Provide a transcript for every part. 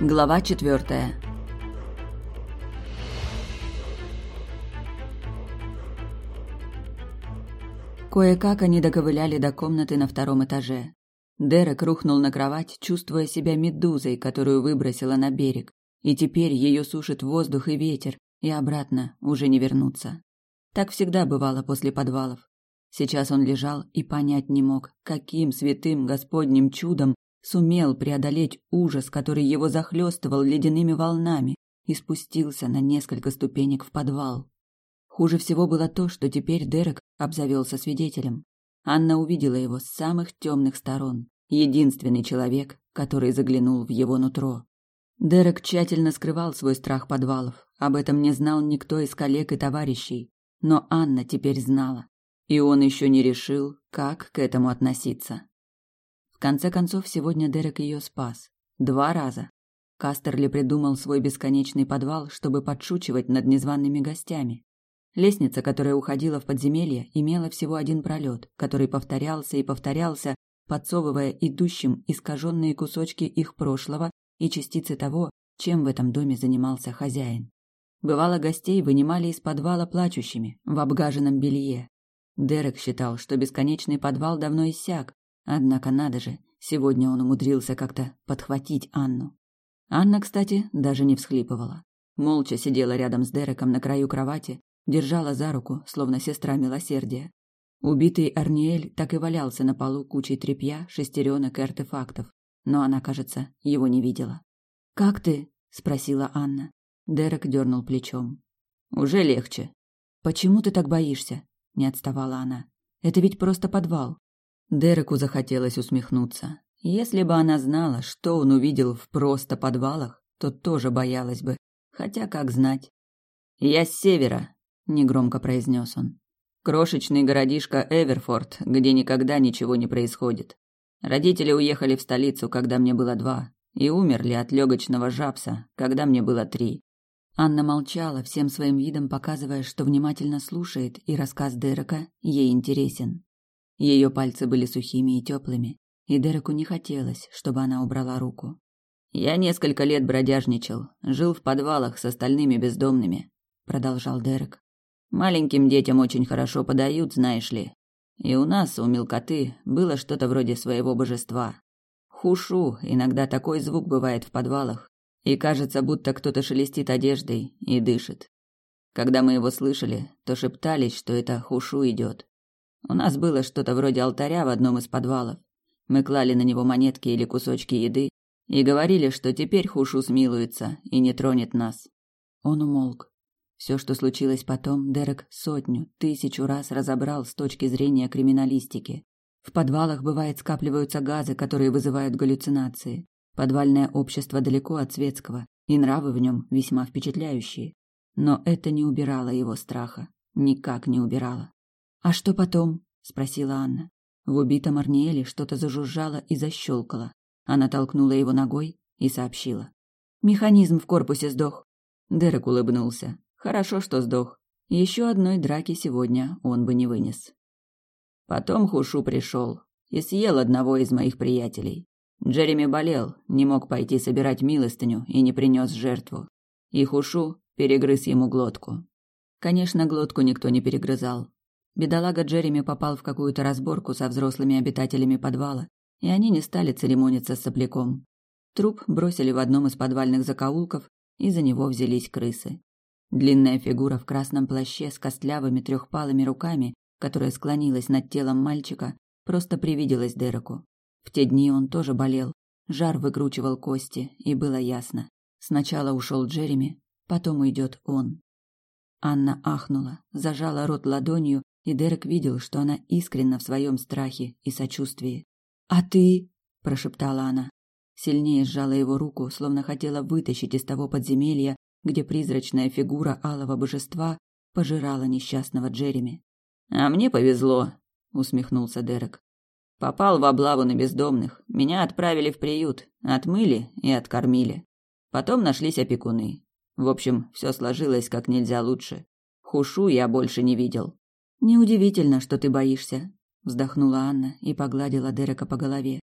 Глава четвертая. Кое-как они доковыляли до комнаты на втором этаже. Дерек рухнул на кровать, чувствуя себя медузой, которую выбросила на берег, и теперь ее сушит воздух и ветер, и обратно уже не вернуться. Так всегда бывало после подвалов. Сейчас он лежал и понять не мог, каким святым Господним чудом сумел преодолеть ужас, который его захлестывал ледяными волнами, и спустился на несколько ступенек в подвал. Хуже всего было то, что теперь Дерек обзавелся свидетелем. Анна увидела его с самых темных сторон. Единственный человек, который заглянул в его нутро. Дерек тщательно скрывал свой страх подвалов. Об этом не знал никто из коллег и товарищей. Но Анна теперь знала. И он еще не решил, как к этому относиться. Конце концов, сегодня Дерек ее спас. Два раза. Кастерли придумал свой бесконечный подвал, чтобы подшучивать над незваными гостями. Лестница, которая уходила в подземелье, имела всего один пролет, который повторялся и повторялся, подсовывая идущим искаженные кусочки их прошлого и частицы того, чем в этом доме занимался хозяин. Бывало, гостей вынимали из подвала плачущими, в обгаженном белье. Дерек считал, что бесконечный подвал давно иссяк, однако надо же, сегодня он умудрился как-то подхватить Анну. Анна, кстати, даже не всхлипывала. Молча сидела рядом с Дереком на краю кровати, держала за руку, словно сестра милосердия. Убитый Арниэль так и валялся на полу кучей тряпья, шестеренок и артефактов, но она, кажется, его не видела. «Как ты?» – спросила Анна. Дерек дернул плечом. «Уже легче». «Почему ты так боишься?» – не отставала она. «Это ведь просто подвал». Дереку захотелось усмехнуться. Если бы она знала, что он увидел в просто подвалах, то тоже боялась бы. Хотя, как знать. «Я с севера», негромко произнес он. Крошечный городишко Эверфорд, где никогда ничего не происходит. Родители уехали в столицу, когда мне было два, и умерли от легочного жабса, когда мне было три. Анна молчала, всем своим видом показывая, что внимательно слушает, и рассказ Дерека ей интересен. Ее пальцы были сухими и теплыми, и Дереку не хотелось, чтобы она убрала руку. Я несколько лет бродяжничал, жил в подвалах с остальными бездомными, продолжал Дерек. Маленьким детям очень хорошо подают, знаешь ли. И у нас, у мелкоты, было что-то вроде своего божества. Хушу, иногда такой звук бывает в подвалах, и кажется, будто кто-то шелестит одеждой и дышит. Когда мы его слышали, то шептались, что это хушу идет. У нас было что-то вроде алтаря в одном из подвалов. Мы клали на него монетки или кусочки еды и говорили, что теперь хушу смилуется и не тронет нас. Он умолк. Все, что случилось потом, Дерек сотню, тысячу раз разобрал с точки зрения криминалистики. В подвалах, бывает, скапливаются газы, которые вызывают галлюцинации. Подвальное общество далеко от светского, и нравы в нем весьма впечатляющие. Но это не убирало его страха. Никак не убирало. «А что потом?» – спросила Анна. В убитом Арниэле что-то зажужжало и защелкало. Она толкнула его ногой и сообщила. «Механизм в корпусе сдох». Дерек улыбнулся. Хорошо, что сдох. Еще одной драки сегодня он бы не вынес. Потом Хушу пришел и съел одного из моих приятелей. Джереми болел, не мог пойти собирать милостыню и не принес жертву. И Хушу перегрыз ему глотку. Конечно, глотку никто не перегрызал. Бедолага Джереми попал в какую-то разборку со взрослыми обитателями подвала, и они не стали церемониться с сопляком. Труп бросили в одном из подвальных закоулков, и за него взялись крысы. Длинная фигура в красном плаще с костлявыми трехпалыми руками, которая склонилась над телом мальчика, просто привиделась Дереку. В те дни он тоже болел, жар выкручивал кости, и было ясно. Сначала ушел Джереми, потом уйдет он. Анна ахнула, зажала рот ладонью, и Дерек видел, что она искренна в своем страхе и сочувствии. «А ты?» – прошептала она. Сильнее сжала его руку, словно хотела вытащить из того подземелья, где призрачная фигура алого божества пожирала несчастного Джереми. «А мне повезло», — усмехнулся Дерек. «Попал в облаву на бездомных. Меня отправили в приют, отмыли и откормили. Потом нашлись опекуны. В общем, все сложилось как нельзя лучше. Хушу я больше не видел». «Неудивительно, что ты боишься», — вздохнула Анна и погладила Дерека по голове.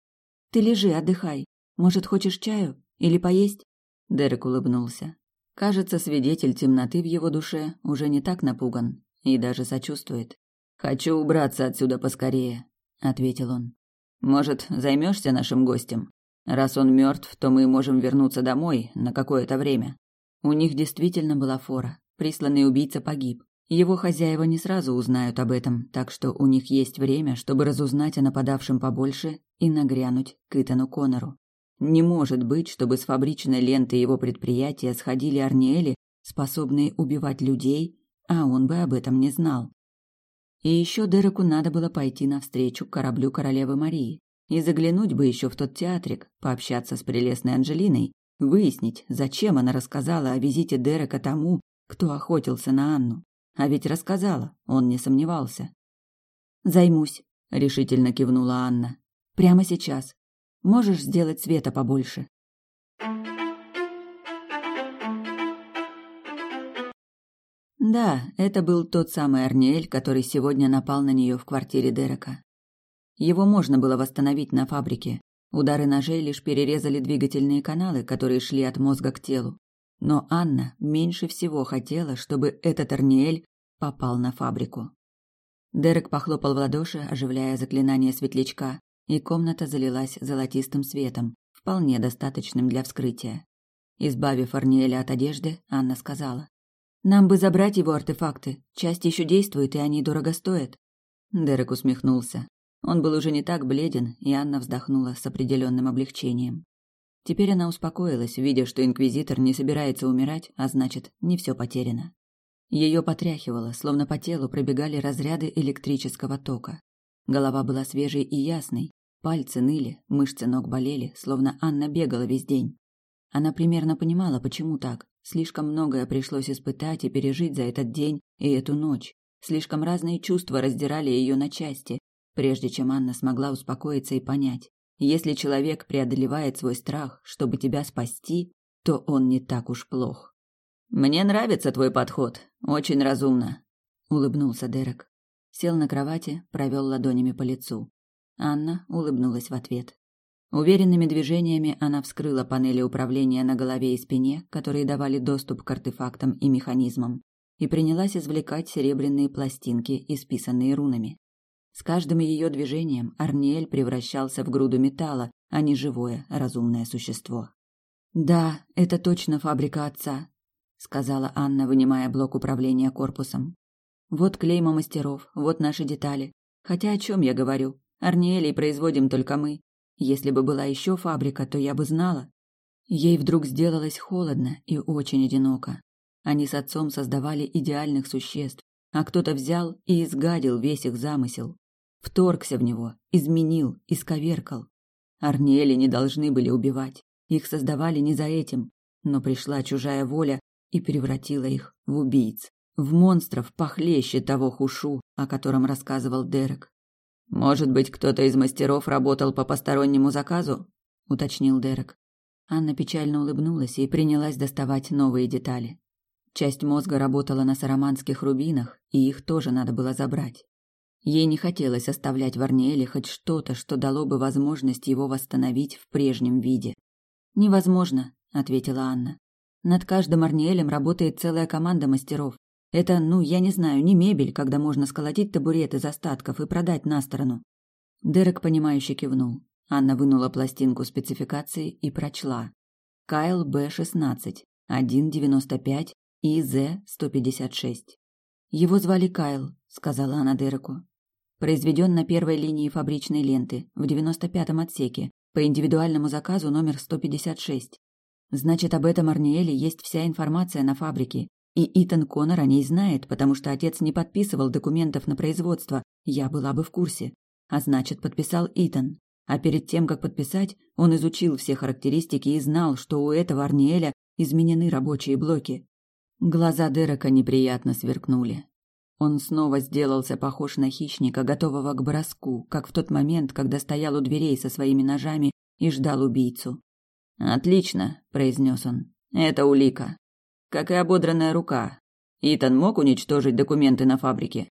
«Ты лежи, отдыхай. Может, хочешь чаю? Или поесть?» Дерек улыбнулся. Кажется, свидетель темноты в его душе уже не так напуган и даже сочувствует. «Хочу убраться отсюда поскорее», — ответил он. «Может, займешься нашим гостем? Раз он мертв, то мы можем вернуться домой на какое-то время». У них действительно была фора. Присланный убийца погиб. Его хозяева не сразу узнают об этом, так что у них есть время, чтобы разузнать о нападавшем побольше и нагрянуть к Итану Коннору. Не может быть, чтобы с фабричной ленты его предприятия сходили Арниэли, способные убивать людей, а он бы об этом не знал. И еще Дереку надо было пойти навстречу к кораблю королевы Марии и заглянуть бы еще в тот театрик, пообщаться с прелестной Анжелиной, выяснить, зачем она рассказала о визите Дерека тому, кто охотился на Анну. А ведь рассказала, он не сомневался. «Займусь», — решительно кивнула Анна. «Прямо сейчас. Можешь сделать света побольше?» Да, это был тот самый Арниэль, который сегодня напал на нее в квартире Дерека. Его можно было восстановить на фабрике. Удары ножей лишь перерезали двигательные каналы, которые шли от мозга к телу. Но Анна меньше всего хотела, чтобы этот Арниэль попал на фабрику. Дерек похлопал в ладоши, оживляя заклинание светлячка, и комната залилась золотистым светом, вполне достаточным для вскрытия. Избавив Арниэля от одежды, Анна сказала. «Нам бы забрать его артефакты. Часть еще действует, и они дорого стоят». Дерек усмехнулся. Он был уже не так бледен, и Анна вздохнула с определенным облегчением. Теперь она успокоилась, видя, что инквизитор не собирается умирать, а значит, не все потеряно. Ее потряхивало, словно по телу пробегали разряды электрического тока. Голова была свежей и ясной, пальцы ныли, мышцы ног болели, словно Анна бегала весь день. Она примерно понимала, почему так. Слишком многое пришлось испытать и пережить за этот день и эту ночь. Слишком разные чувства раздирали ее на части, прежде чем Анна смогла успокоиться и понять. Если человек преодолевает свой страх, чтобы тебя спасти, то он не так уж плох. «Мне нравится твой подход. Очень разумно», — улыбнулся Дерек. Сел на кровати, провел ладонями по лицу. Анна улыбнулась в ответ. Уверенными движениями она вскрыла панели управления на голове и спине, которые давали доступ к артефактам и механизмам, и принялась извлекать серебряные пластинки, исписанные рунами. С каждым ее движением Арниэль превращался в груду металла, а не живое, разумное существо. «Да, это точно фабрика отца», — сказала Анна, вынимая блок управления корпусом. «Вот клейма мастеров, вот наши детали. Хотя о чем я говорю? Арниэлей производим только мы. Если бы была еще фабрика, то я бы знала. Ей вдруг сделалось холодно и очень одиноко. Они с отцом создавали идеальных существ, а кто-то взял и изгадил весь их замысел. Вторгся в него, изменил, исковеркал. Арниэли не должны были убивать. Их создавали не за этим, но пришла чужая воля и превратила их в убийц, в монстров похлеще того хушу, о котором рассказывал Дерек. Может быть, кто-то из мастеров работал по постороннему заказу? уточнил Дерек. Анна печально улыбнулась и принялась доставать новые детали. Часть мозга работала на сараманских рубинах, и их тоже надо было забрать. Ей не хотелось оставлять в Арниэле хоть что-то, что дало бы возможность его восстановить в прежнем виде. «Невозможно», — ответила Анна. «Над каждым Арниэлем работает целая команда мастеров. Это, ну, я не знаю, не мебель, когда можно сколотить табурет из остатков и продать на сторону. Дерек, понимающе кивнул. Анна вынула пластинку спецификации и прочла. Кайл Б-16, 1.95 и З-156. Его звали Кайл, сказала она Дереку. Произведен на первой линии фабричной ленты, в 95-м отсеке, по индивидуальному заказу номер 156. Значит, об этом Арниэле есть вся информация на фабрике, и Итан Коннор о ней знает, потому что отец не подписывал документов на производство. Я была бы в курсе. А значит, подписал Итан. А перед тем, как подписать, он изучил все характеристики и знал, что у этого Арниэля изменены рабочие блоки. Глаза Дерека неприятно сверкнули. Он снова сделался похож на хищника, готового к броску, как в тот момент, когда стоял у дверей со своими ножами и ждал убийцу. «Отлично», — произнес он. «Это улика как и ободранная рука. Итан мог уничтожить документы на фабрике?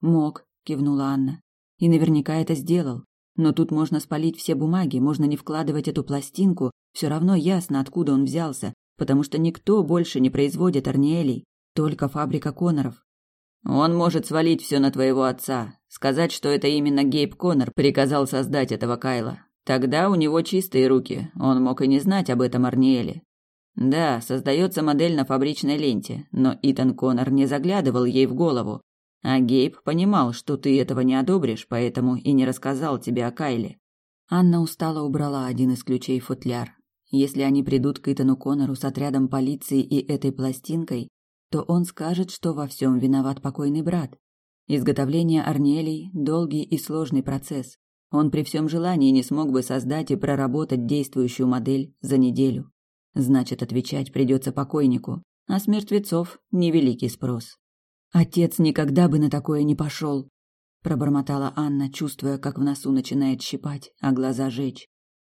Мог, кивнула Анна. И наверняка это сделал. Но тут можно спалить все бумаги, можно не вкладывать эту пластинку, все равно ясно, откуда он взялся, потому что никто больше не производит Арниэлей, только фабрика Коноров. Он может свалить все на твоего отца, сказать, что это именно Гейб Конор приказал создать этого Кайла. Тогда у него чистые руки, он мог и не знать об этом Арниэле. Да, создается модель на фабричной ленте, но Итан Конор не заглядывал ей в голову. А Гейб понимал, что ты этого не одобришь, поэтому и не рассказал тебе о Кайле. Анна устало убрала один из ключей в футляр. Если они придут к Итану Конору с отрядом полиции и этой пластинкой, то он скажет, что во всем виноват покойный брат. Изготовление Арнелей – долгий и сложный процесс. Он при всем желании не смог бы создать и проработать действующую модель за неделю. Значит, отвечать придется покойнику, а с мертвецов – невеликий спрос. Отец никогда бы на такое не пошел, пробормотала Анна, чувствуя, как в носу начинает щипать, а глаза жечь.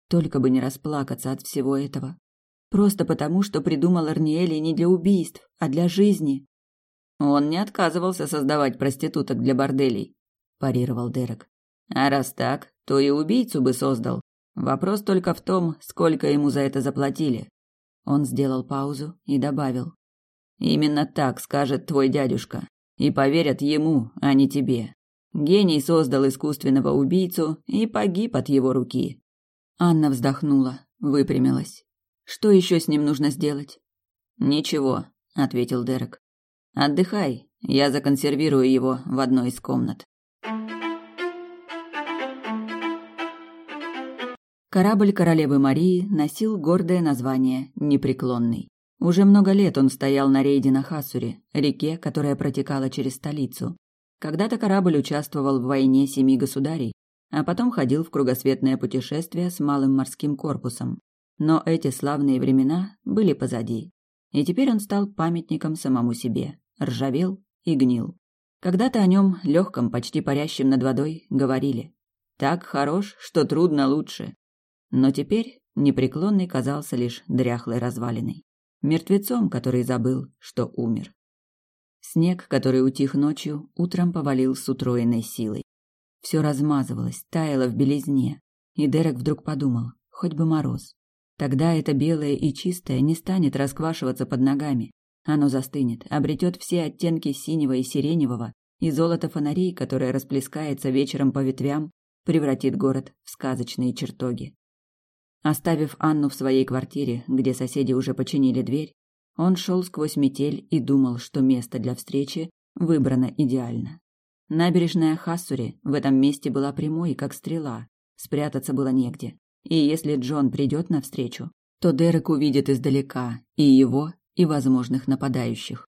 Только бы не расплакаться от всего этого. Просто потому, что придумал Арниэли не для убийств, а для жизни. Он не отказывался создавать проституток для борделей, парировал Дерек. А раз так, то и убийцу бы создал. Вопрос только в том, сколько ему за это заплатили. Он сделал паузу и добавил: Именно так скажет твой дядюшка, и поверят ему, а не тебе. Гений создал искусственного убийцу и погиб от его руки. Анна вздохнула, выпрямилась. Что еще с ним нужно сделать? Ничего, ответил Дерек. Отдыхай, я законсервирую его в одной из комнат. Корабль королевы Марии носил гордое название «Непреклонный». Уже много лет он стоял на рейде на Хасуре, реке, которая протекала через столицу. Когда-то корабль участвовал в войне семи государей, а потом ходил в кругосветное путешествие с малым морским корпусом. Но эти славные времена были позади. И теперь он стал памятником самому себе, ржавел и гнил. Когда-то о нем, легком, почти парящем над водой, говорили «Так хорош, что трудно лучше». Но теперь непреклонный казался лишь дряхлой развалиной. Мертвецом, который забыл, что умер. Снег, который утих ночью, утром повалил с утроенной силой. Все размазывалось, таяло в белизне, и Дерек вдруг подумал, хоть бы мороз. Тогда это белое и чистое не станет расквашиваться под ногами. Оно застынет, обретет все оттенки синего и сиреневого, и золото фонарей, которое расплескается вечером по ветвям, превратит город в сказочные чертоги. Оставив Анну в своей квартире, где соседи уже починили дверь, он шел сквозь метель и думал, что место для встречи выбрано идеально. Набережная Хассури в этом месте была прямой, как стрела, спрятаться было негде. И если Джон придет навстречу, то Дерек увидит издалека и его, и возможных нападающих.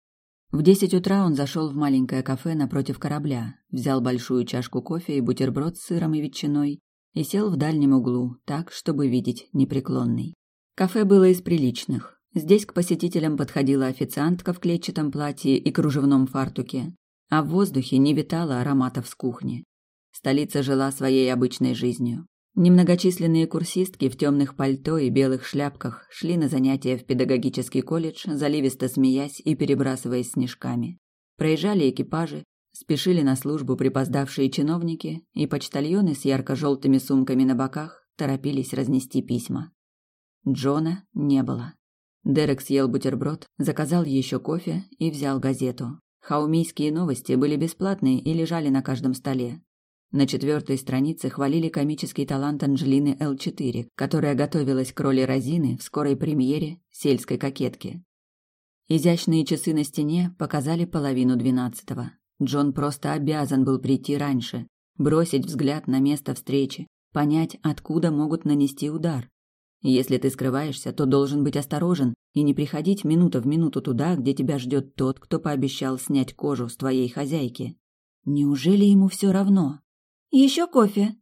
В десять утра он зашел в маленькое кафе напротив корабля, взял большую чашку кофе и бутерброд с сыром и ветчиной и сел в дальнем углу, так, чтобы видеть непреклонный. Кафе было из приличных. Здесь к посетителям подходила официантка в клетчатом платье и кружевном фартуке, а в воздухе не витало ароматов с кухни. Столица жила своей обычной жизнью. Немногочисленные курсистки в темных пальто и белых шляпках шли на занятия в педагогический колледж, заливисто смеясь и перебрасываясь снежками. Проезжали экипажи, спешили на службу припоздавшие чиновники, и почтальоны с ярко-желтыми сумками на боках торопились разнести письма. Джона не было. Дерек съел бутерброд, заказал еще кофе и взял газету. Хаумийские новости были бесплатные и лежали на каждом столе. На четвертой странице хвалили комический талант Анджелины Л4, которая готовилась к роли Розины в скорой премьере «Сельской кокетки». Изящные часы на стене показали половину двенадцатого. Джон просто обязан был прийти раньше, бросить взгляд на место встречи, понять, откуда могут нанести удар. Если ты скрываешься, то должен быть осторожен и не приходить минута в минуту туда, где тебя ждет тот, кто пообещал снять кожу с твоей хозяйки. Неужели ему все равно? Еще кофе?»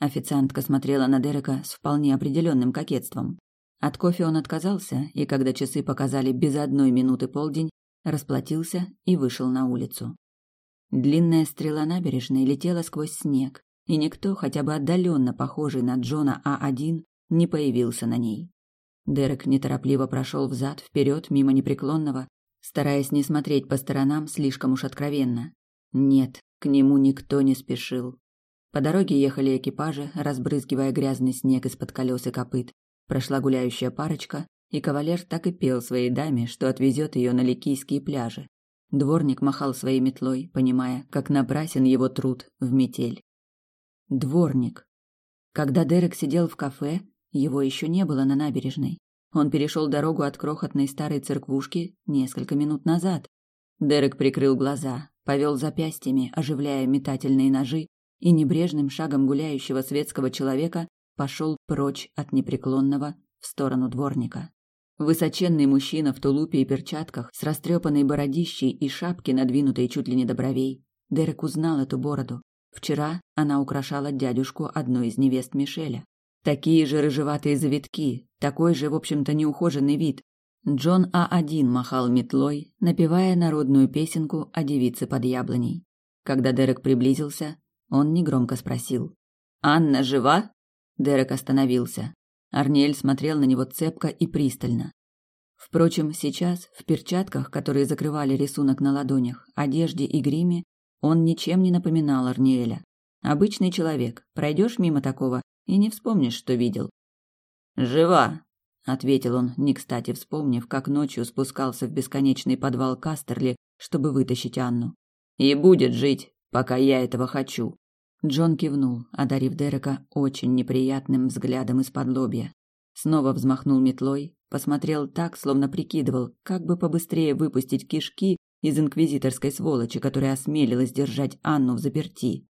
Официантка смотрела на Дерека с вполне определенным кокетством. От кофе он отказался, и когда часы показали без одной минуты полдень, расплатился и вышел на улицу. Длинная стрела набережной летела сквозь снег, и никто, хотя бы отдаленно похожий на Джона А1, не появился на ней. Дерек неторопливо прошел взад, вперед, мимо непреклонного, стараясь не смотреть по сторонам слишком уж откровенно. Нет, к нему никто не спешил. По дороге ехали экипажи, разбрызгивая грязный снег из-под колес и копыт. Прошла гуляющая парочка, и кавалер так и пел своей даме, что отвезет ее на ликийские пляжи. Дворник махал своей метлой, понимая, как напрасен его труд в метель. Дворник. Когда Дерек сидел в кафе, его еще не было на набережной. Он перешел дорогу от крохотной старой церквушки несколько минут назад. Дерек прикрыл глаза, повел запястьями, оживляя метательные ножи, и небрежным шагом гуляющего светского человека пошел прочь от непреклонного в сторону дворника. Высоченный мужчина в тулупе и перчатках, с растрепанной бородищей и шапки, надвинутой чуть ли не до бровей. Дерек узнал эту бороду. Вчера она украшала дядюшку одной из невест Мишеля. Такие же рыжеватые завитки, такой же, в общем-то, неухоженный вид. Джон А1 махал метлой, напевая народную песенку о девице под яблоней. Когда Дерек приблизился, он негромко спросил. «Анна жива?» Дерек остановился. Арниэль смотрел на него цепко и пристально. Впрочем, сейчас, в перчатках, которые закрывали рисунок на ладонях, одежде и гриме, он ничем не напоминал Арниэля. Обычный человек, пройдешь мимо такого и не вспомнишь, что видел. «Жива», — ответил он, не кстати вспомнив, как ночью спускался в бесконечный подвал Кастерли, чтобы вытащить Анну. «И будет жить, пока я этого хочу». Джон кивнул, одарив Дерека очень неприятным взглядом из-под лобья. Снова взмахнул метлой, посмотрел так, словно прикидывал, как бы побыстрее выпустить кишки из инквизиторской сволочи, которая осмелилась держать Анну в заперти.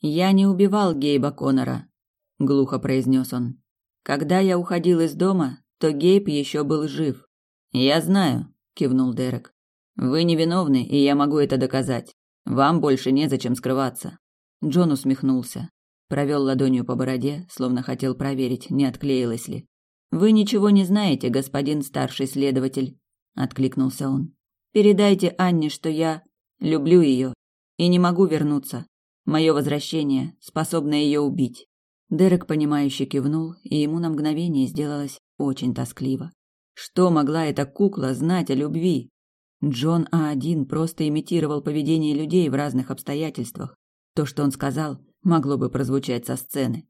«Я не убивал Гейба Коннора», — глухо произнес он. «Когда я уходил из дома, то Гейб еще был жив». «Я знаю», — кивнул Дерек. «Вы невиновны, и я могу это доказать. Вам больше незачем скрываться. Джон усмехнулся, провел ладонью по бороде, словно хотел проверить, не отклеилась ли. Вы ничего не знаете, господин старший следователь, откликнулся он. Передайте Анне, что я люблю ее и не могу вернуться. Мое возвращение способно ее убить. Дерек понимающе кивнул, и ему на мгновение сделалось очень тоскливо. Что могла эта кукла знать о любви? Джон А1 просто имитировал поведение людей в разных обстоятельствах, то, что он сказал, могло бы прозвучать со сцены.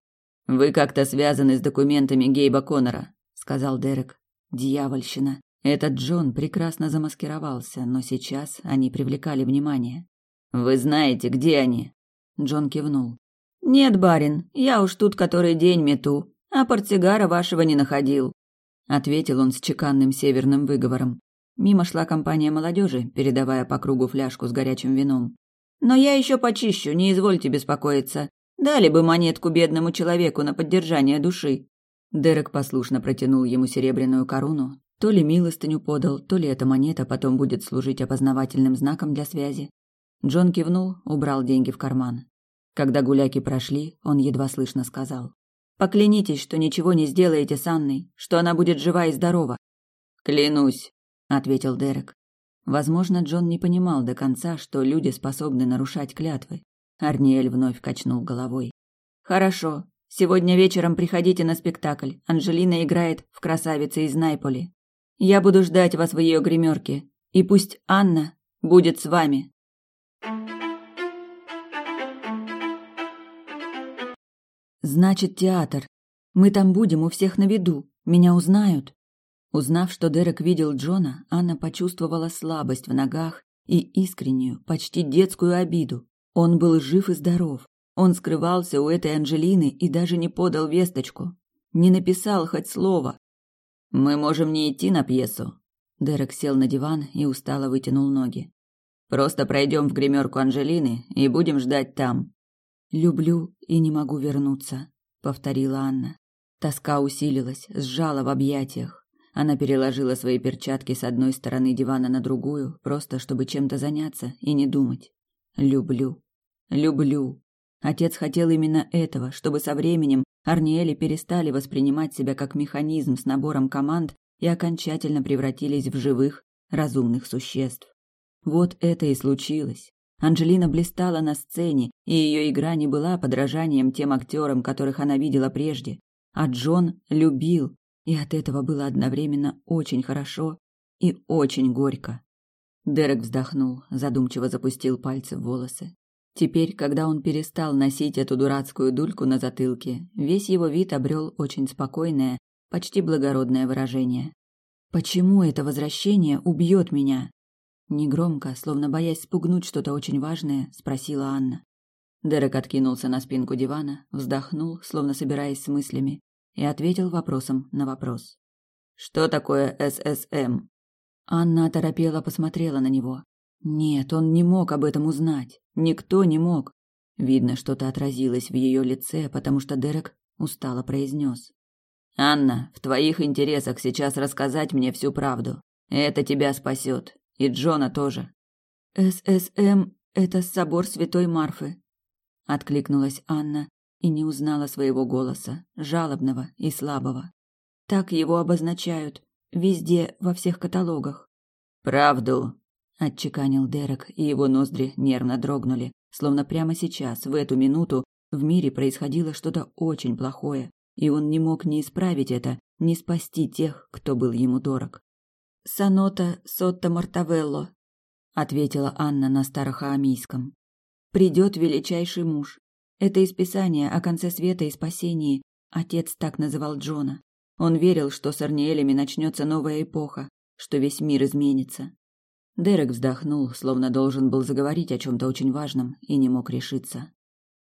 «Вы как-то связаны с документами Гейба Коннора», — сказал Дерек. «Дьявольщина. Этот Джон прекрасно замаскировался, но сейчас они привлекали внимание. «Вы знаете, где они?» Джон кивнул. «Нет, барин, я уж тут который день мету, а портсигара вашего не находил», — ответил он с чеканным северным выговором. Мимо шла компания молодежи, передавая по кругу фляжку с горячим вином. Но я еще почищу, не извольте беспокоиться. Дали бы монетку бедному человеку на поддержание души. Дерек послушно протянул ему серебряную корону. То ли милостыню подал, то ли эта монета потом будет служить опознавательным знаком для связи. Джон кивнул, убрал деньги в карман. Когда гуляки прошли, он едва слышно сказал. «Поклянитесь, что ничего не сделаете с Анной, что она будет жива и здорова». «Клянусь», — ответил Дерек. Возможно, Джон не понимал до конца, что люди способны нарушать клятвы. Арниэль вновь качнул головой. «Хорошо. Сегодня вечером приходите на спектакль. Анжелина играет в «Красавице из Найполи». Я буду ждать вас в ее гримерке. И пусть Анна будет с вами». «Значит, театр. Мы там будем у всех на виду. Меня узнают». Узнав, что Дерек видел Джона, Анна почувствовала слабость в ногах и искреннюю, почти детскую обиду. Он был жив и здоров. Он скрывался у этой Анжелины и даже не подал весточку. Не написал хоть слова. «Мы можем не идти на пьесу». Дерек сел на диван и устало вытянул ноги. «Просто пройдем в гримерку Анжелины и будем ждать там». «Люблю и не могу вернуться», — повторила Анна. Тоска усилилась, сжала в объятиях. Она переложила свои перчатки с одной стороны дивана на другую, просто чтобы чем-то заняться и не думать. Люблю. Люблю. Отец хотел именно этого, чтобы со временем Арниэли перестали воспринимать себя как механизм с набором команд и окончательно превратились в живых, разумных существ. Вот это и случилось. Анжелина блистала на сцене, и ее игра не была подражанием тем актерам, которых она видела прежде. А Джон любил, и от этого было одновременно очень хорошо и очень горько. Дерек вздохнул, задумчиво запустил пальцы в волосы. Теперь, когда он перестал носить эту дурацкую дульку на затылке, весь его вид обрел очень спокойное, почти благородное выражение. Почему это возвращение убьет меня? Негромко, словно боясь спугнуть что-то очень важное, спросила Анна. Дерек откинулся на спинку дивана, вздохнул, словно собираясь с мыслями, и ответил вопросом на вопрос. «Что такое ССМ?» Анна оторопела посмотрела на него. Нет, он не мог об этом узнать. Никто не мог. Видно, что-то отразилось в ее лице, потому что Дерек устало произнес. Анна, в твоих интересах сейчас рассказать мне всю правду. Это тебя спасет. И Джона тоже. ССМ – это собор Святой Марфы. Откликнулась Анна и не узнала своего голоса, жалобного и слабого. Так его обозначают везде, во всех каталогах. Правду, отчеканил Дерек, и его ноздри нервно дрогнули, словно прямо сейчас, в эту минуту, в мире происходило что-то очень плохое, и он не мог ни исправить это, ни спасти тех, кто был ему дорог. «Санота сотта мартавелло», — ответила Анна на старохаамийском. «Придет величайший муж. Это из Писания о конце света и спасении. Отец так называл Джона. Он верил, что с Арниэлями начнется новая эпоха, что весь мир изменится. Дерек вздохнул, словно должен был заговорить о чем-то очень важном, и не мог решиться.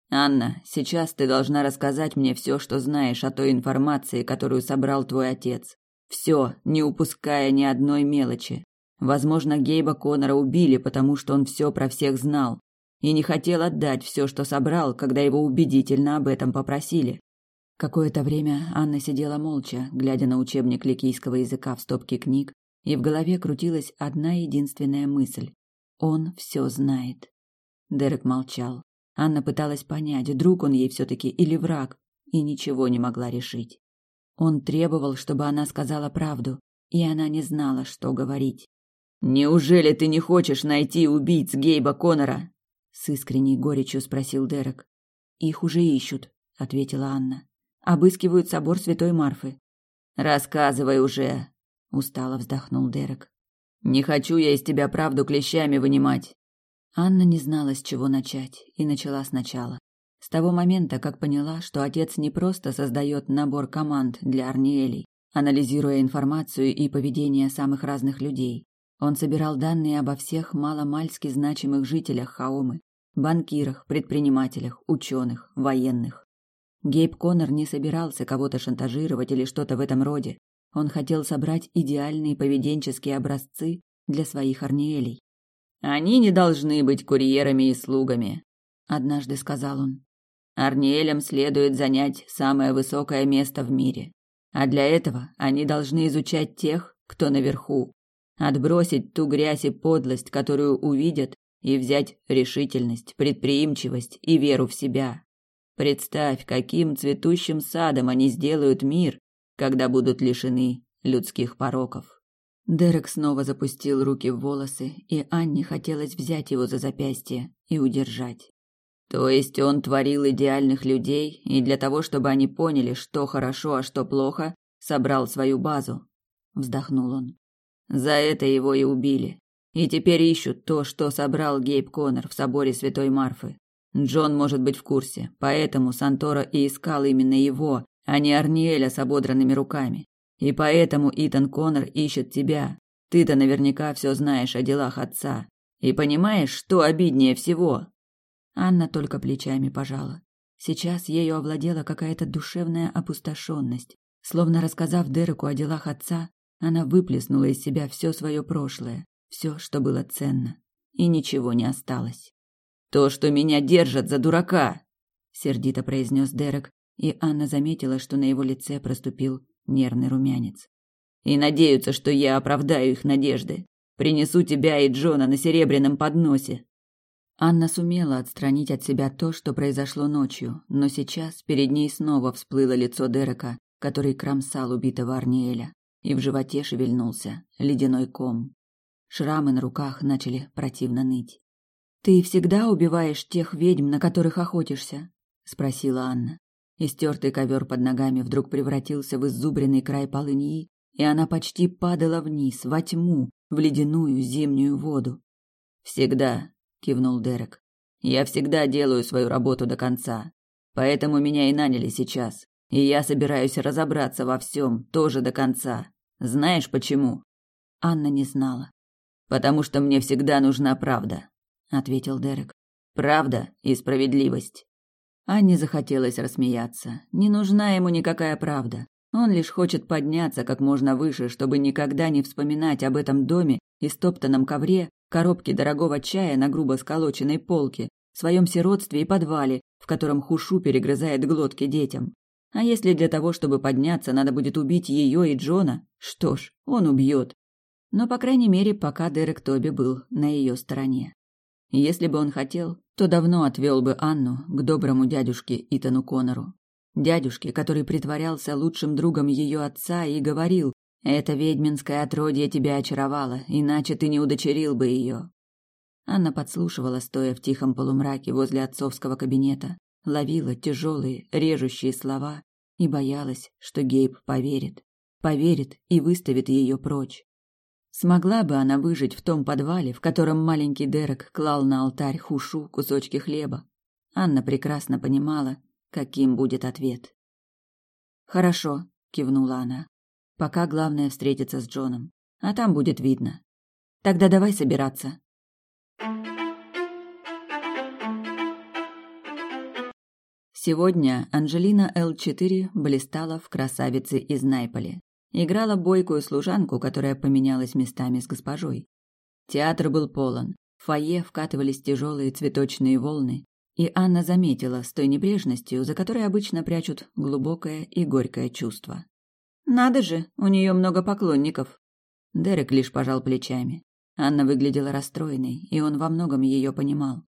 Анна, сейчас ты должна рассказать мне все, что знаешь о той информации, которую собрал твой отец. Все, не упуская ни одной мелочи. Возможно, Гейба Коннора убили, потому что он все про всех знал и не хотел отдать все, что собрал, когда его убедительно об этом попросили. Какое-то время Анна сидела молча, глядя на учебник ликийского языка в стопке книг, и в голове крутилась одна единственная мысль. Он все знает. Дерек молчал. Анна пыталась понять, друг он ей все-таки или враг, и ничего не могла решить. Он требовал, чтобы она сказала правду, и она не знала, что говорить. «Неужели ты не хочешь найти убийц Гейба Коннора?» С искренней горечью спросил Дерек. «Их уже ищут», — ответила Анна. «Обыскивают собор Святой Марфы». «Рассказывай уже», — устало вздохнул Дерек. «Не хочу я из тебя правду клещами вынимать. Анна не знала, с чего начать, и начала сначала. С того момента, как поняла, что отец не просто создает набор команд для Арниэлей, анализируя информацию и поведение самых разных людей. Он собирал данные обо всех маломальски значимых жителях Хаомы, банкирах, предпринимателях, ученых, военных. Гейб Коннор не собирался кого-то шантажировать или что-то в этом роде. Он хотел собрать идеальные поведенческие образцы для своих Арниэлей. Они не должны быть курьерами и слугами, однажды сказал он. Арниэлям следует занять самое высокое место в мире. А для этого они должны изучать тех, кто наверху, отбросить ту грязь и подлость, которую увидят, и взять решительность, предприимчивость и веру в себя. Представь, каким цветущим садом они сделают мир, когда будут лишены людских пороков. Дерек снова запустил руки в волосы, и Анне хотелось взять его за запястье и удержать. То есть он творил идеальных людей, и для того, чтобы они поняли, что хорошо, а что плохо, собрал свою базу. Вздохнул он. За это его и убили. И теперь ищут то, что собрал Гейб Коннор в соборе Святой Марфы. Джон может быть в курсе, поэтому Сантора и искал именно его, а не Арниэля с ободранными руками. И поэтому Итан Коннор ищет тебя. Ты-то наверняка все знаешь о делах отца. И понимаешь, что обиднее всего?» Анна только плечами пожала. Сейчас ею овладела какая-то душевная опустошенность. Словно рассказав Дереку о делах отца, она выплеснула из себя все свое прошлое, все, что было ценно. И ничего не осталось. «То, что меня держат за дурака!» — сердито произнес Дерек, и Анна заметила, что на его лице проступил нервный румянец. И надеются, что я оправдаю их надежды. Принесу тебя и Джона на серебряном подносе. Анна сумела отстранить от себя то, что произошло ночью, но сейчас перед ней снова всплыло лицо Дерека, который кромсал убитого Арниэля, и в животе шевельнулся ледяной ком. Шрамы на руках начали противно ныть. «Ты всегда убиваешь тех ведьм, на которых охотишься?» — спросила Анна. Истертый ковер под ногами вдруг превратился в изубренный край полыньи, и она почти падала вниз, во тьму, в ледяную зимнюю воду. «Всегда», — кивнул Дерек. «Я всегда делаю свою работу до конца. Поэтому меня и наняли сейчас. И я собираюсь разобраться во всем тоже до конца. Знаешь почему? Анна не знала. Потому что мне всегда нужна правда, ответил Дерек. Правда и справедливость. Анне захотелось рассмеяться. Не нужна ему никакая правда. Он лишь хочет подняться как можно выше, чтобы никогда не вспоминать об этом доме и стоптанном ковре, коробке дорогого чая на грубо сколоченной полке, своем сиротстве и подвале, в котором Хушу перегрызает глотки детям. А если для того, чтобы подняться, надо будет убить ее и Джона, что ж, он убьет. Но, по крайней мере, пока Дерек Тоби был на ее стороне. Если бы он хотел, то давно отвел бы Анну к доброму дядюшке Итану Коннору. Дядюшке, который притворялся лучшим другом ее отца и говорил, «Это ведьминское отродье тебя очаровало, иначе ты не удочерил бы ее». Анна подслушивала, стоя в тихом полумраке возле отцовского кабинета, ловила тяжелые, режущие слова и боялась, что Гейб поверит. Поверит и выставит ее прочь. Смогла бы она выжить в том подвале, в котором маленький Дерек клал на алтарь хушу кусочки хлеба? Анна прекрасно понимала, каким будет ответ. «Хорошо», — кивнула она. «Пока главное встретиться с Джоном, а там будет видно. Тогда давай собираться». Сегодня Анжелина Л4 блистала в красавице из Найполи. Играла бойкую служанку, которая поменялась местами с госпожой. Театр был полон. В фойе вкатывались тяжелые цветочные волны, и Анна заметила с той небрежностью, за которой обычно прячут глубокое и горькое чувство. «Надо же, у нее много поклонников!» Дерек лишь пожал плечами. Анна выглядела расстроенной, и он во многом ее понимал.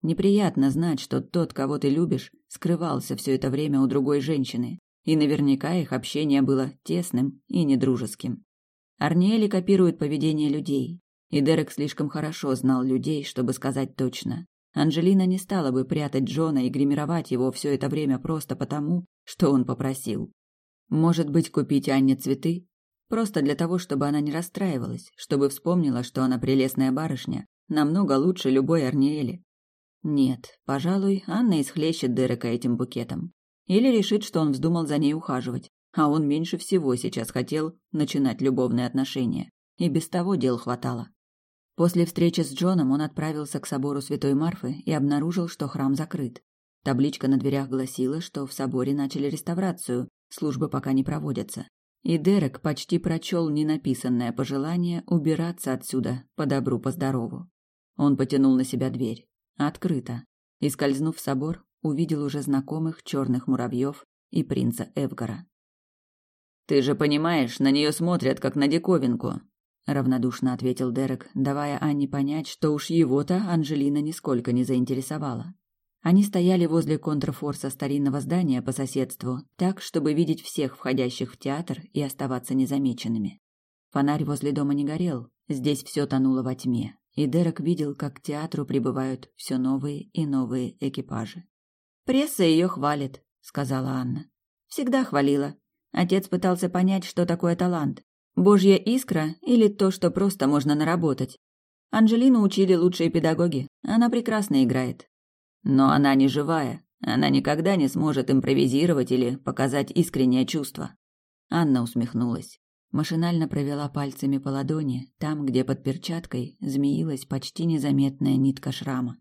Неприятно знать, что тот, кого ты любишь, скрывался все это время у другой женщины, и наверняка их общение было тесным и недружеским. Арниэли копирует поведение людей, и Дерек слишком хорошо знал людей, чтобы сказать точно. Анжелина не стала бы прятать Джона и гримировать его все это время просто потому, что он попросил. Может быть, купить Анне цветы? Просто для того, чтобы она не расстраивалась, чтобы вспомнила, что она прелестная барышня, намного лучше любой Арниэли. Нет, пожалуй, Анна исхлещет Дерека этим букетом. Или решит, что он вздумал за ней ухаживать, а он меньше всего сейчас хотел начинать любовные отношения. И без того дел хватало. После встречи с Джоном он отправился к собору Святой Марфы и обнаружил, что храм закрыт. Табличка на дверях гласила, что в соборе начали реставрацию, службы пока не проводятся. И Дерек почти прочел ненаписанное пожелание убираться отсюда по добру, по здорову. Он потянул на себя дверь. Открыто. И, скользнув в собор, увидел уже знакомых черных муравьев и принца Эвгара. «Ты же понимаешь, на нее смотрят, как на диковинку», — равнодушно ответил Дерек, давая Анне понять, что уж его-то Анжелина нисколько не заинтересовала. Они стояли возле контрфорса старинного здания по соседству, так, чтобы видеть всех входящих в театр и оставаться незамеченными. Фонарь возле дома не горел, здесь все тонуло во тьме, и Дерек видел, как к театру прибывают все новые и новые экипажи. «Пресса ее хвалит», — сказала Анна. «Всегда хвалила. Отец пытался понять, что такое талант. Божья искра или то, что просто можно наработать. Анжелину учили лучшие педагоги. Она прекрасно играет. Но она не живая. Она никогда не сможет импровизировать или показать искреннее чувство. Анна усмехнулась. Машинально провела пальцами по ладони, там, где под перчаткой змеилась почти незаметная нитка шрама.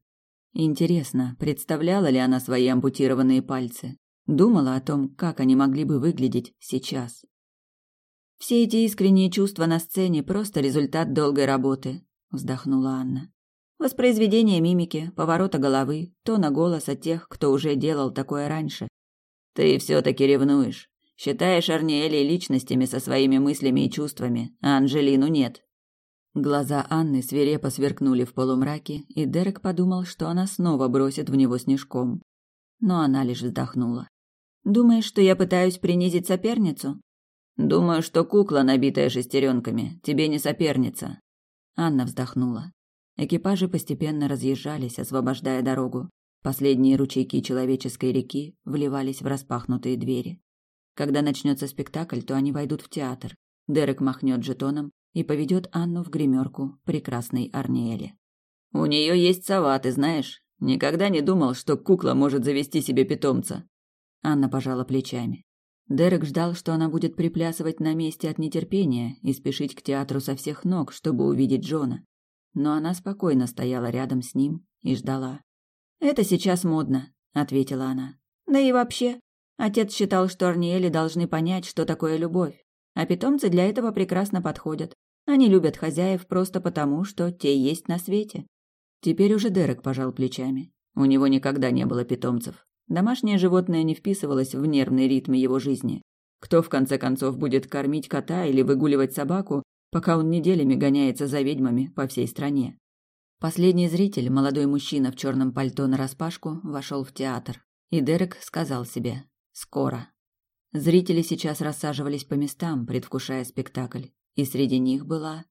Интересно, представляла ли она свои ампутированные пальцы? Думала о том, как они могли бы выглядеть сейчас. Все эти искренние чувства на сцене просто результат долгой работы, вздохнула Анна. Воспроизведение мимики, поворота головы, тона голоса тех, кто уже делал такое раньше. Ты все-таки ревнуешь. Считаешь Арниэли личностями со своими мыслями и чувствами, а Анжелину нет. Глаза Анны свирепо сверкнули в полумраке, и Дерек подумал, что она снова бросит в него снежком. Но она лишь вздохнула. «Думаешь, что я пытаюсь принизить соперницу?» «Думаю, что кукла, набитая шестеренками, тебе не соперница». Анна вздохнула. Экипажи постепенно разъезжались, освобождая дорогу. Последние ручейки человеческой реки вливались в распахнутые двери. Когда начнется спектакль, то они войдут в театр. Дерек махнет жетоном, и поведет Анну в гримерку прекрасной Арниэли. «У нее есть сова, ты знаешь? Никогда не думал, что кукла может завести себе питомца». Анна пожала плечами. Дерек ждал, что она будет приплясывать на месте от нетерпения и спешить к театру со всех ног, чтобы увидеть Джона. Но она спокойно стояла рядом с ним и ждала. «Это сейчас модно», — ответила она. «Да и вообще, отец считал, что Арниэли должны понять, что такое любовь, а питомцы для этого прекрасно подходят. Они любят хозяев просто потому, что те есть на свете». Теперь уже Дерек пожал плечами. У него никогда не было питомцев. Домашнее животное не вписывалось в нервный ритм его жизни. Кто, в конце концов, будет кормить кота или выгуливать собаку, пока он неделями гоняется за ведьмами по всей стране? Последний зритель, молодой мужчина в черном пальто нараспашку, вошел в театр. И Дерек сказал себе «Скоро». Зрители сейчас рассаживались по местам, предвкушая спектакль. И среди них была...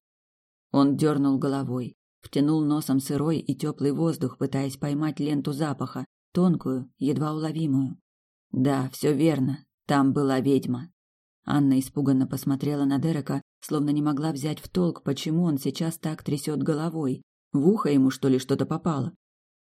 Он дернул головой, втянул носом сырой и теплый воздух, пытаясь поймать ленту запаха, тонкую, едва уловимую. Да, все верно, там была ведьма. Анна испуганно посмотрела на Дерека, словно не могла взять в толк, почему он сейчас так трясет головой. В ухо ему, что ли, что-то попало?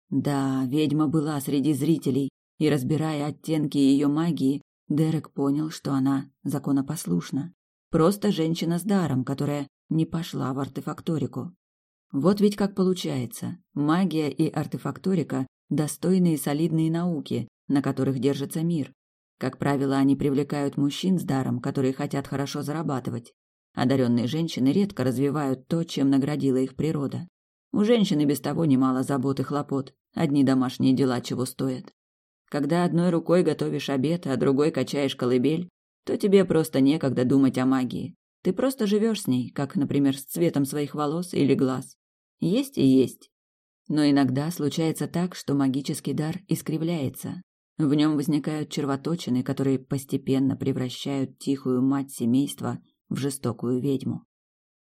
Да, ведьма была среди зрителей, и, разбирая оттенки ее магии, Дерек понял, что она законопослушна. Просто женщина с даром, которая не пошла в артефакторику. Вот ведь как получается. Магия и артефакторика достойные солидные науки, на которых держится мир. Как правило, они привлекают мужчин с даром, которые хотят хорошо зарабатывать. Одаренные женщины редко развивают то, чем наградила их природа. У женщины без того немало забот и хлопот, одни домашние дела чего стоят. Когда одной рукой готовишь обед, а другой качаешь колыбель, то тебе просто некогда думать о магии. Ты просто живешь с ней, как, например, с цветом своих волос или глаз. Есть и есть. Но иногда случается так, что магический дар искривляется. В нем возникают червоточины, которые постепенно превращают тихую мать семейства в жестокую ведьму.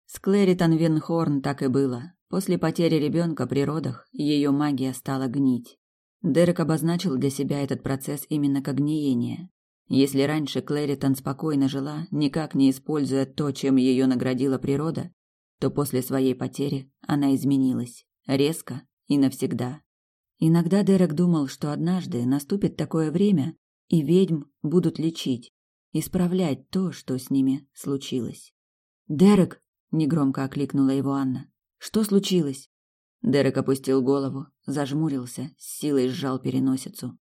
С Клэритон Винхорн так и было. После потери ребенка при родах ее магия стала гнить. Дерек обозначил для себя этот процесс именно как гниение. Если раньше Клэритон спокойно жила, никак не используя то, чем ее наградила природа, то после своей потери она изменилась. Резко и навсегда. Иногда Дерек думал, что однажды наступит такое время, и ведьм будут лечить, исправлять то, что с ними случилось. «Дерек!» — негромко окликнула его Анна. «Что случилось?» Дерек опустил голову, зажмурился, с силой сжал переносицу.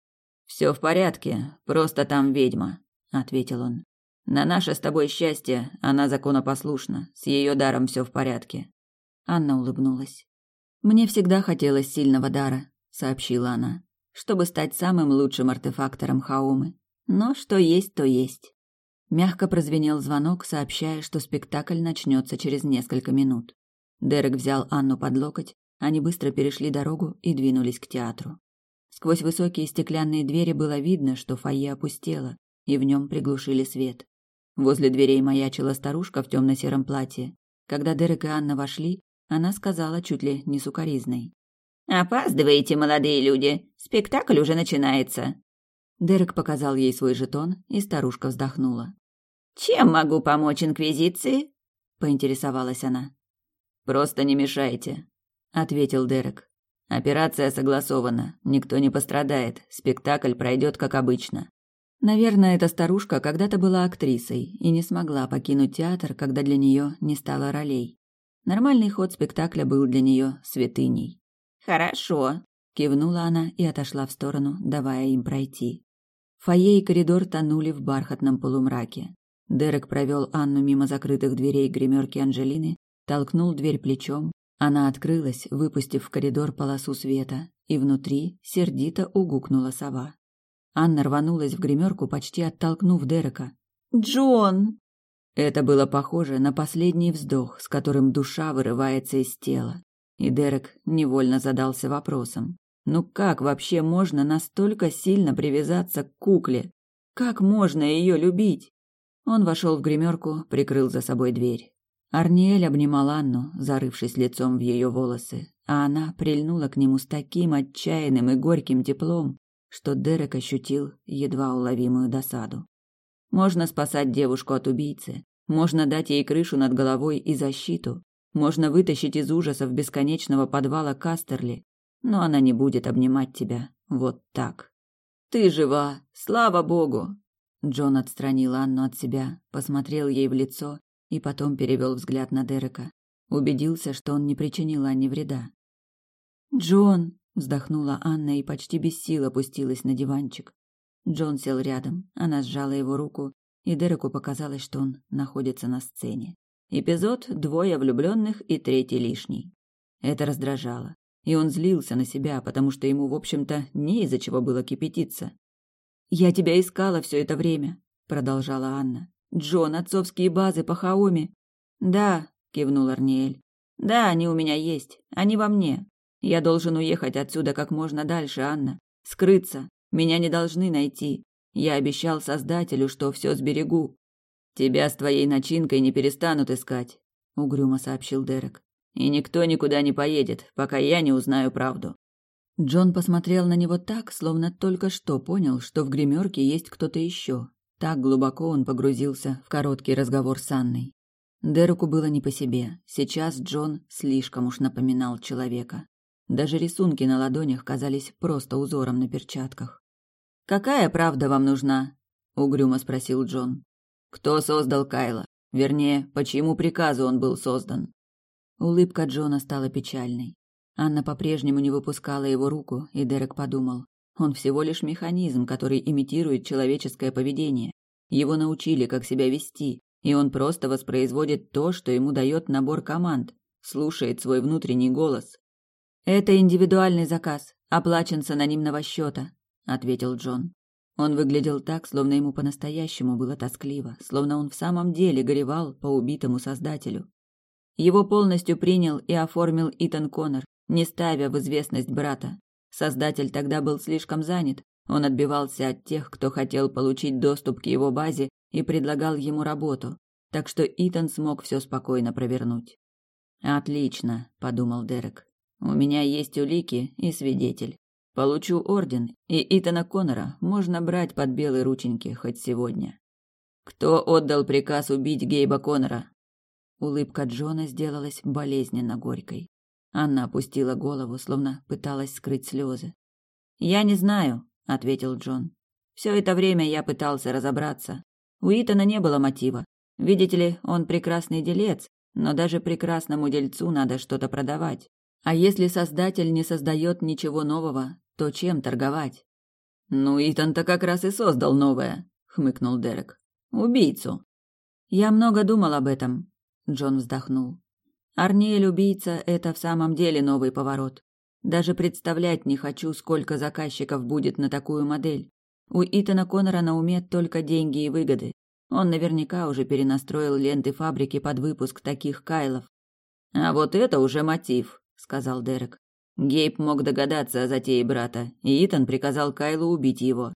«Все в порядке, просто там ведьма», — ответил он. «На наше с тобой счастье она законопослушна, с ее даром все в порядке». Анна улыбнулась. Мне всегда хотелось сильного дара, сообщила она, чтобы стать самым лучшим артефактором Хаумы. Но что есть, то есть. Мягко прозвенел звонок, сообщая, что спектакль начнется через несколько минут. Дерек взял Анну под локоть, они быстро перешли дорогу и двинулись к театру. Сквозь высокие стеклянные двери было видно, что фойе опустело, и в нем приглушили свет. Возле дверей маячила старушка в темно-сером платье. Когда Дерек и Анна вошли, она сказала чуть ли не сукоризной. «Опаздываете, молодые люди. Спектакль уже начинается». Дерек показал ей свой жетон, и старушка вздохнула. «Чем могу помочь Инквизиции?» — поинтересовалась она. «Просто не мешайте», — ответил Дерек. «Операция согласована, никто не пострадает, спектакль пройдет как обычно». Наверное, эта старушка когда-то была актрисой и не смогла покинуть театр, когда для нее не стало ролей. Нормальный ход спектакля был для нее святыней. «Хорошо», — кивнула она и отошла в сторону, давая им пройти. Фойе и коридор тонули в бархатном полумраке. Дерек провел Анну мимо закрытых дверей гримерки Анжелины, толкнул дверь плечом. Она открылась, выпустив в коридор полосу света, и внутри сердито угукнула сова. Анна рванулась в гримерку, почти оттолкнув Дерека. «Джон!» Это было похоже на последний вздох, с которым душа вырывается из тела. И Дерек невольно задался вопросом. Ну как вообще можно настолько сильно привязаться к кукле? Как можно ее любить? Он вошел в гримерку, прикрыл за собой дверь. Арниэль обнимал Анну, зарывшись лицом в ее волосы, а она прильнула к нему с таким отчаянным и горьким теплом, что Дерек ощутил едва уловимую досаду. Можно спасать девушку от убийцы, можно дать ей крышу над головой и защиту, можно вытащить из ужасов бесконечного подвала Кастерли, но она не будет обнимать тебя вот так. Ты жива, слава богу. Джон отстранил Анну от себя, посмотрел ей в лицо и потом перевел взгляд на Дерека. Убедился, что он не причинил Анне вреда. «Джон!» – вздохнула Анна и почти без сил опустилась на диванчик. Джон сел рядом, она сжала его руку, и Дереку показалось, что он находится на сцене. Эпизод «Двое влюбленных и третий лишний». Это раздражало, и он злился на себя, потому что ему, в общем-то, не из-за чего было кипятиться. «Я тебя искала все это время», — продолжала Анна. «Джон, отцовские базы по Хаоме». «Да», — кивнул Арниэль. «Да, они у меня есть. Они во мне. Я должен уехать отсюда как можно дальше, Анна. Скрыться. Меня не должны найти. Я обещал Создателю, что все сберегу. Тебя с твоей начинкой не перестанут искать, угрюмо сообщил Дерек. И никто никуда не поедет, пока я не узнаю правду. Джон посмотрел на него так, словно только что понял, что в гримерке есть кто-то еще. Так глубоко он погрузился в короткий разговор с Анной. Дереку было не по себе. Сейчас Джон слишком уж напоминал человека. Даже рисунки на ладонях казались просто узором на перчатках. «Какая правда вам нужна?» — угрюмо спросил Джон. «Кто создал Кайла? Вернее, по чьему приказу он был создан?» Улыбка Джона стала печальной. Анна по-прежнему не выпускала его руку, и Дерек подумал. Он всего лишь механизм, который имитирует человеческое поведение. Его научили, как себя вести, и он просто воспроизводит то, что ему дает набор команд, слушает свой внутренний голос. «Это индивидуальный заказ, оплачен с анонимного счета ответил Джон. Он выглядел так, словно ему по-настоящему было тоскливо, словно он в самом деле горевал по убитому создателю. Его полностью принял и оформил Итан Коннор, не ставя в известность брата. Создатель тогда был слишком занят, он отбивался от тех, кто хотел получить доступ к его базе и предлагал ему работу, так что Итан смог все спокойно провернуть. «Отлично», — подумал Дерек. «У меня есть улики и свидетель. Получу орден, и Итана Коннора можно брать под белые рученьки хоть сегодня. Кто отдал приказ убить Гейба Коннора? Улыбка Джона сделалась болезненно горькой. Анна опустила голову, словно пыталась скрыть слезы. «Я не знаю», — ответил Джон. «Все это время я пытался разобраться. У Итана не было мотива. Видите ли, он прекрасный делец, но даже прекрасному дельцу надо что-то продавать. А если создатель не создает ничего нового, то чем торговать? Ну, Итан-то как раз и создал новое, хмыкнул Дерек. Убийцу. Я много думал об этом, Джон вздохнул. Арниэль убийца это в самом деле новый поворот. Даже представлять не хочу, сколько заказчиков будет на такую модель. У Итана Коннора на уме только деньги и выгоды. Он наверняка уже перенастроил ленты фабрики под выпуск таких кайлов. А вот это уже мотив, сказал Дерек. Гейб мог догадаться о затее брата, и Итан приказал Кайлу убить его.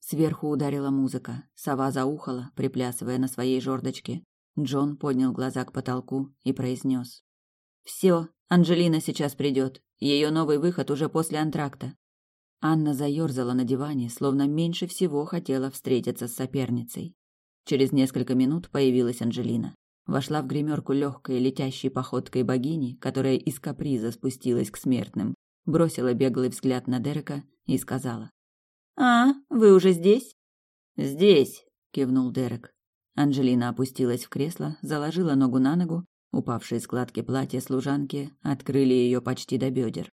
Сверху ударила музыка. Сова заухала, приплясывая на своей жердочке. Джон поднял глаза к потолку и произнес. «Все, Анжелина сейчас придет. Ее новый выход уже после антракта». Анна заерзала на диване, словно меньше всего хотела встретиться с соперницей. Через несколько минут появилась Анжелина вошла в гримерку легкой летящей походкой богини, которая из каприза спустилась к смертным, бросила беглый взгляд на Дерека и сказала. «А, вы уже здесь?» «Здесь», — кивнул Дерек. Анжелина опустилась в кресло, заложила ногу на ногу, упавшие складки платья служанки открыли ее почти до бедер.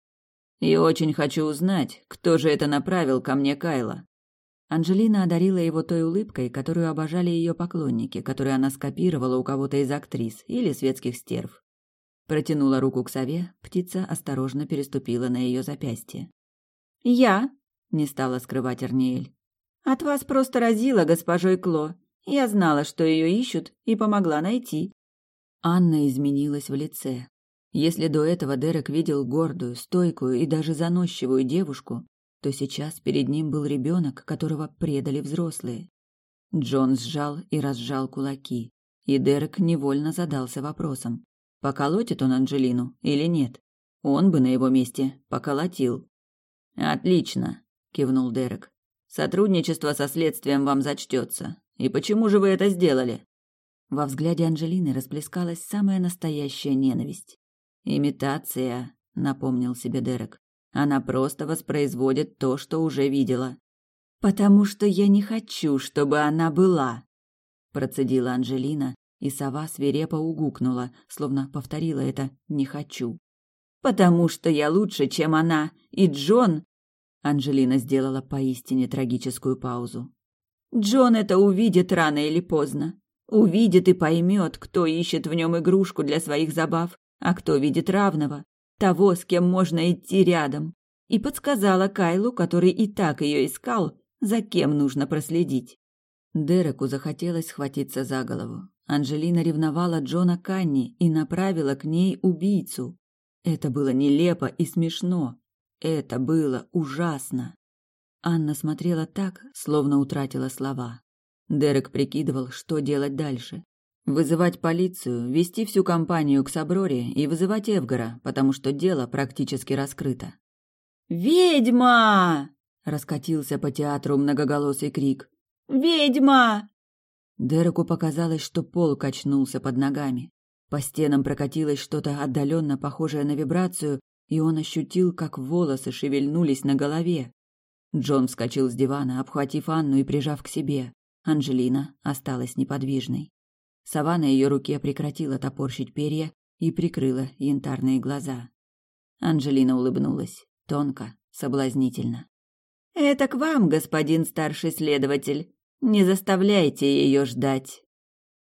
«И очень хочу узнать, кто же это направил ко мне Кайла?» Анжелина одарила его той улыбкой, которую обожали ее поклонники, которую она скопировала у кого-то из актрис или светских стерв. Протянула руку к сове, птица осторожно переступила на ее запястье. «Я?» — не стала скрывать Арниэль. «От вас просто разила госпожой Кло. Я знала, что ее ищут, и помогла найти». Анна изменилась в лице. Если до этого Дерек видел гордую, стойкую и даже заносчивую девушку, то сейчас перед ним был ребенок, которого предали взрослые. Джон сжал и разжал кулаки, и Дерек невольно задался вопросом, поколотит он Анджелину или нет. Он бы на его месте поколотил. «Отлично», — кивнул Дерек. «Сотрудничество со следствием вам зачтется. И почему же вы это сделали?» Во взгляде Анжелины расплескалась самая настоящая ненависть. «Имитация», — напомнил себе Дерек. Она просто воспроизводит то, что уже видела. Потому что я не хочу, чтобы она была, процедила Анжелина, и сова свирепо угукнула, словно повторила это «не хочу». «Потому что я лучше, чем она, и Джон...» Анжелина сделала поистине трагическую паузу. «Джон это увидит рано или поздно. Увидит и поймет, кто ищет в нем игрушку для своих забав, а кто видит равного, того, с кем можно идти рядом. И подсказала Кайлу, который и так ее искал, за кем нужно проследить. Дереку захотелось схватиться за голову. Анжелина ревновала Джона Канни и направила к ней убийцу. Это было нелепо и смешно. Это было ужасно. Анна смотрела так, словно утратила слова. Дерек прикидывал, что делать дальше. Вызывать полицию, вести всю компанию к Саброре и вызывать Эвгара, потому что дело практически раскрыто. «Ведьма!» — раскатился по театру многоголосый крик. Ведьма!» Дереку показалось, что пол качнулся под ногами. По стенам прокатилось что-то отдаленно похожее на вибрацию, и он ощутил, как волосы шевельнулись на голове. Джон вскочил с дивана, обхватив Анну и прижав к себе. Анжелина осталась неподвижной. Сова на ее руке прекратила топорщить перья и прикрыла янтарные глаза. Анжелина улыбнулась, тонко, соблазнительно. «Это к вам, господин старший следователь. Не заставляйте ее ждать.